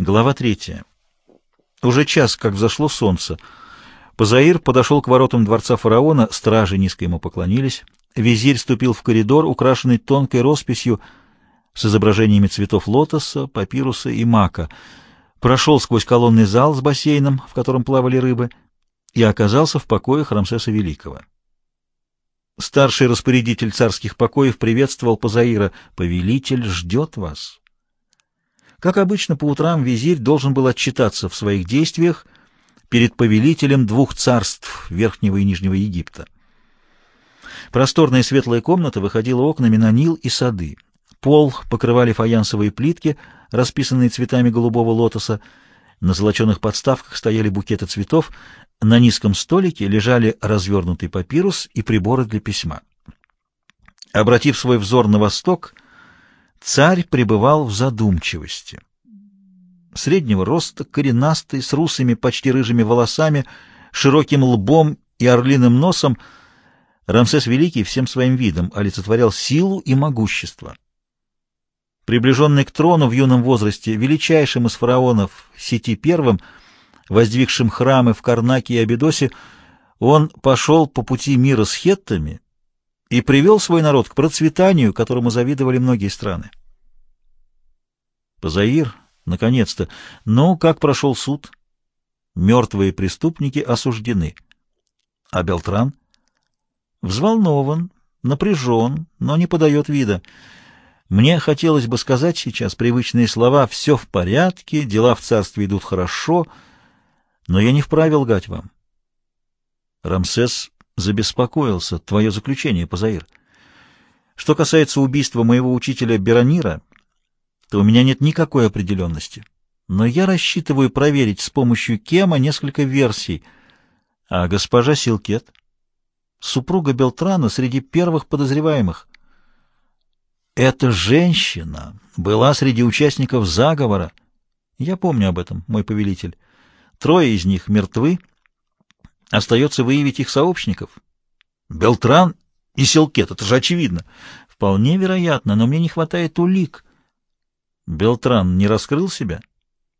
Глава третья. Уже час, как взошло солнце. Позаир подошел к воротам дворца фараона, стражи низко ему поклонились. Визирь ступил в коридор, украшенный тонкой росписью с изображениями цветов лотоса, папируса и мака, прошел сквозь колонный зал с бассейном, в котором плавали рыбы, и оказался в покоях Рамсеса Великого. Старший распорядитель царских покоев приветствовал Позаира. «Повелитель ждет вас». Как обычно, по утрам визирь должен был отчитаться в своих действиях перед повелителем двух царств Верхнего и Нижнего Египта. Просторная светлая комната выходила окнами на Нил и сады. Пол покрывали фаянсовые плитки, расписанные цветами голубого лотоса. На золоченых подставках стояли букеты цветов. На низком столике лежали развернутый папирус и приборы для письма. Обратив свой взор на восток, Царь пребывал в задумчивости. Среднего роста, коренастый, с русыми, почти рыжими волосами, широким лбом и орлиным носом, Рамсес Великий всем своим видом олицетворял силу и могущество. Приближенный к трону в юном возрасте, величайшим из фараонов, Сети Первым, воздвигшим храмы в Карнаке и Абидосе, он пошел по пути мира с хеттами и привел свой народ к процветанию, которому завидовали многие страны. Позаир, наконец-то. Ну, как прошел суд? Мертвые преступники осуждены. А Белтран? Взволнован, напряжен, но не подает вида. Мне хотелось бы сказать сейчас привычные слова «все в порядке», «дела в царстве идут хорошо», но я не вправе лгать вам. Рамсес забеспокоился. Твое заключение, Пазаир. Что касается убийства моего учителя Беронира, то у меня нет никакой определенности. Но я рассчитываю проверить с помощью Кема несколько версий. А госпожа Силкет, супруга Белтрана, среди первых подозреваемых. Эта женщина была среди участников заговора. Я помню об этом, мой повелитель. Трое из них мертвы, Остается выявить их сообщников. Белтран и Селкет, это же очевидно. Вполне вероятно, но мне не хватает улик. Белтран не раскрыл себя?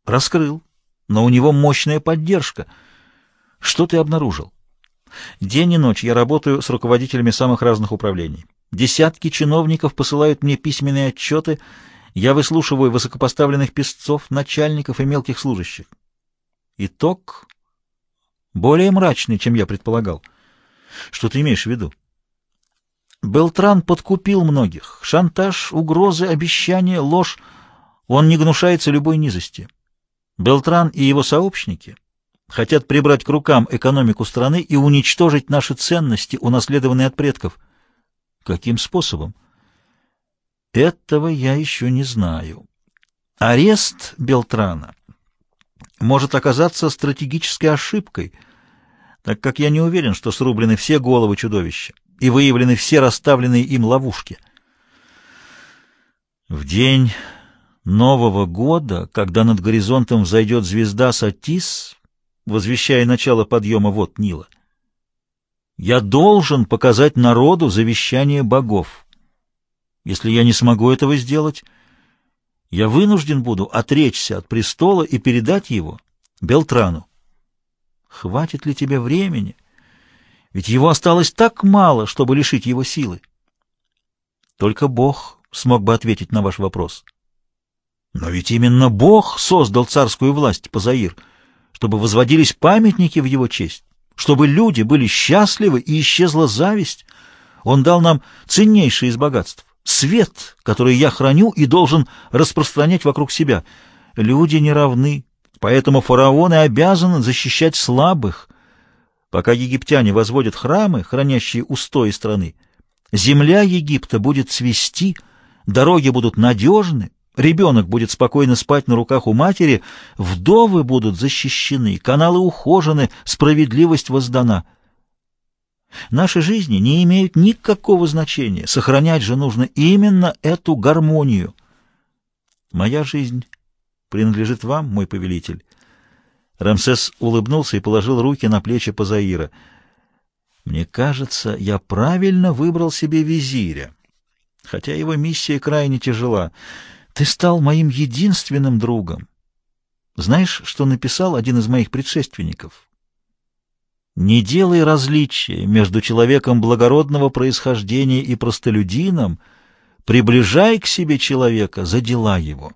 Раскрыл, но у него мощная поддержка. Что ты обнаружил? День и ночь я работаю с руководителями самых разных управлений. Десятки чиновников посылают мне письменные отчеты, я выслушиваю высокопоставленных песцов, начальников и мелких служащих. Итог более мрачный, чем я предполагал. Что ты имеешь в виду? Белтран подкупил многих. Шантаж, угрозы, обещания, ложь. Он не гнушается любой низости. Белтран и его сообщники хотят прибрать к рукам экономику страны и уничтожить наши ценности, унаследованные от предков. Каким способом? Этого я еще не знаю. Арест Белтрана может оказаться стратегической ошибкой, так как я не уверен, что срублены все головы чудовища и выявлены все расставленные им ловушки. В день Нового года, когда над горизонтом взойдет звезда Сатис, возвещая начало подъема вод Нила, я должен показать народу завещание богов. Если я не смогу этого сделать, я вынужден буду отречься от престола и передать его Белтрану. Хватит ли тебе времени? Ведь его осталось так мало, чтобы лишить его силы. Только Бог смог бы ответить на ваш вопрос. Но ведь именно Бог создал царскую власть, Пазаир, чтобы возводились памятники в его честь, чтобы люди были счастливы и исчезла зависть. Он дал нам ценнейшее из богатств свет, который я храню и должен распространять вокруг себя. Люди не равны, поэтому фараоны обязаны защищать слабых. Пока египтяне возводят храмы, хранящие устои страны, земля Египта будет цвести, дороги будут надежны, ребенок будет спокойно спать на руках у матери, вдовы будут защищены, каналы ухожены, справедливость воздана — Наши жизни не имеют никакого значения. Сохранять же нужно именно эту гармонию. Моя жизнь принадлежит вам, мой повелитель. Рамсес улыбнулся и положил руки на плечи Пазаира. Мне кажется, я правильно выбрал себе визиря, хотя его миссия крайне тяжела. Ты стал моим единственным другом. Знаешь, что написал один из моих предшественников? Не делай различия между человеком благородного происхождения и простолюдином, приближай к себе человека за дела его.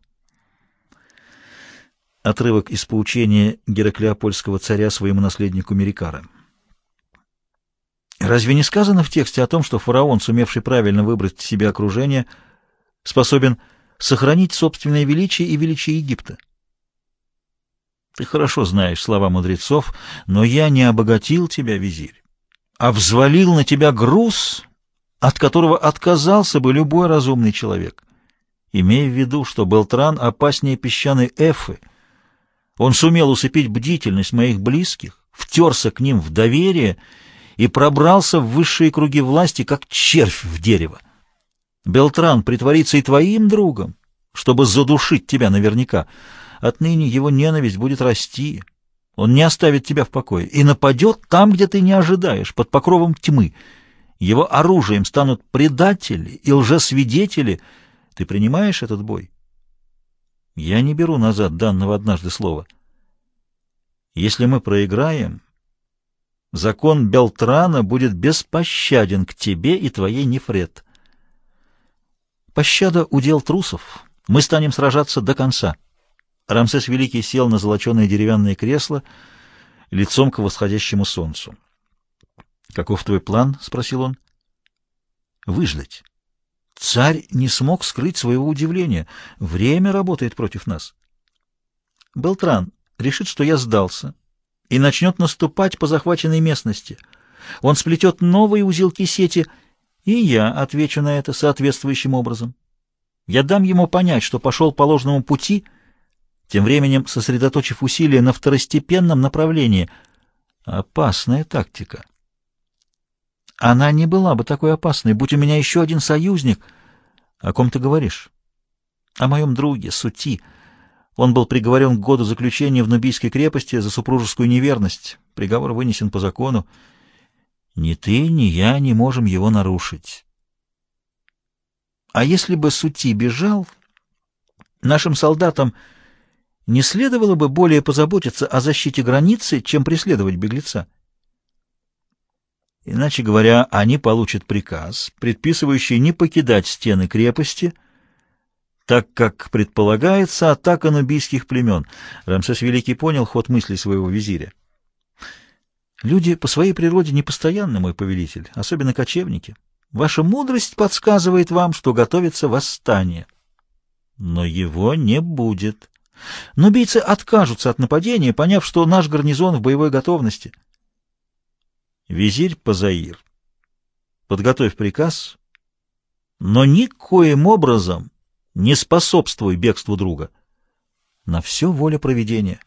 Отрывок из поучения Гераклеопольского царя своему наследнику Мерикара. Разве не сказано в тексте о том, что фараон, сумевший правильно выбрать себе окружение, способен сохранить собственное величие и величие Египта? Ты хорошо знаешь слова мудрецов, но я не обогатил тебя, визирь, а взвалил на тебя груз, от которого отказался бы любой разумный человек. Имея в виду, что Белтран опаснее песчаной эфы, он сумел усыпить бдительность моих близких, втерся к ним в доверие и пробрался в высшие круги власти, как червь в дерево. Белтран притворится и твоим другом, чтобы задушить тебя наверняка, Отныне его ненависть будет расти. Он не оставит тебя в покое и нападет там, где ты не ожидаешь, под покровом тьмы. Его оружием станут предатели и лжесвидетели. Ты принимаешь этот бой? Я не беру назад данного однажды слова. Если мы проиграем, закон Белтрана будет беспощаден к тебе и твоей Нефред. Пощада — удел трусов. Мы станем сражаться до конца. Рамсес Великий сел на золоченое деревянное кресло лицом к восходящему солнцу. «Каков твой план?» — спросил он. «Выждать». Царь не смог скрыть своего удивления. Время работает против нас. Белтран решит, что я сдался, и начнет наступать по захваченной местности. Он сплетет новые узелки сети, и я отвечу на это соответствующим образом. Я дам ему понять, что пошел по ложному пути — тем временем сосредоточив усилия на второстепенном направлении. Опасная тактика. Она не была бы такой опасной, будь у меня еще один союзник. О ком ты говоришь? О моем друге, Сути. Он был приговорен к году заключения в Нубийской крепости за супружескую неверность. Приговор вынесен по закону. Ни ты, ни я не можем его нарушить. А если бы Сути бежал, нашим солдатам не следовало бы более позаботиться о защите границы, чем преследовать беглеца? Иначе говоря, они получат приказ, предписывающий не покидать стены крепости, так как предполагается атака нубийских племен. Рамсес Великий понял ход мыслей своего визиря. Люди по своей природе непостоянны, мой повелитель, особенно кочевники. Ваша мудрость подсказывает вам, что готовится восстание. Но его не будет. Нубийцы откажутся от нападения, поняв, что наш гарнизон в боевой готовности. Визирь Пазаир, подготовь приказ, но никоим образом не способствуй бегству друга. На все воля проведения.